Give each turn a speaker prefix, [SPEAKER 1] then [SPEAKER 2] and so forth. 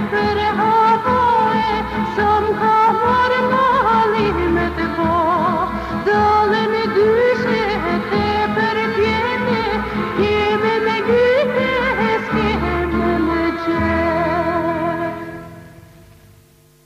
[SPEAKER 1] Alfred.